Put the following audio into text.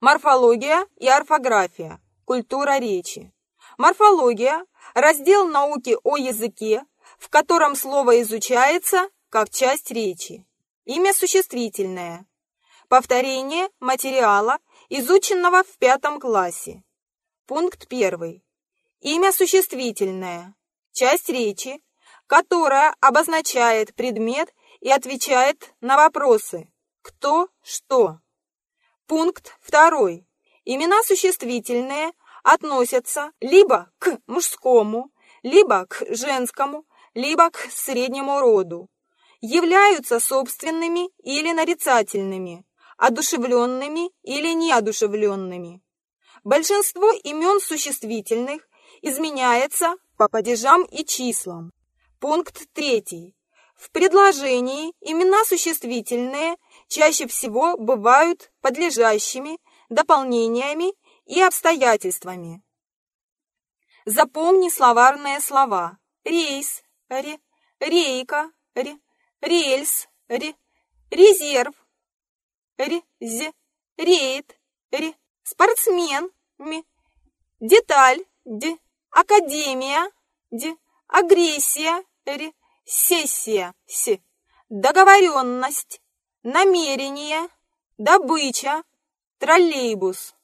Морфология и орфография. Культура речи. Морфология – раздел науки о языке, в котором слово изучается как часть речи. Имя существительное. Повторение материала, изученного в пятом классе. Пункт первый. Имя существительное. Часть речи, которая обозначает предмет и отвечает на вопросы «кто», «что». Пункт второй. Имена существительные относятся либо к мужскому, либо к женскому, либо к среднему роду. Являются собственными или нарицательными, одушевленными или неодушевленными. Большинство имен существительных изменяется по падежам и числам. Пункт третий. В предложении имена существительные чаще всего бывают подлежащими, дополнениями и обстоятельствами. Запомни словарные слова. Рейс, ре, рейка, ре, рельс, ре, резерв, ре, рейд, ре, спортсмен, ми, деталь, д, академия, д, агрессия, ре, сессия, с, договоренность, намерение, добыча, троллейбус.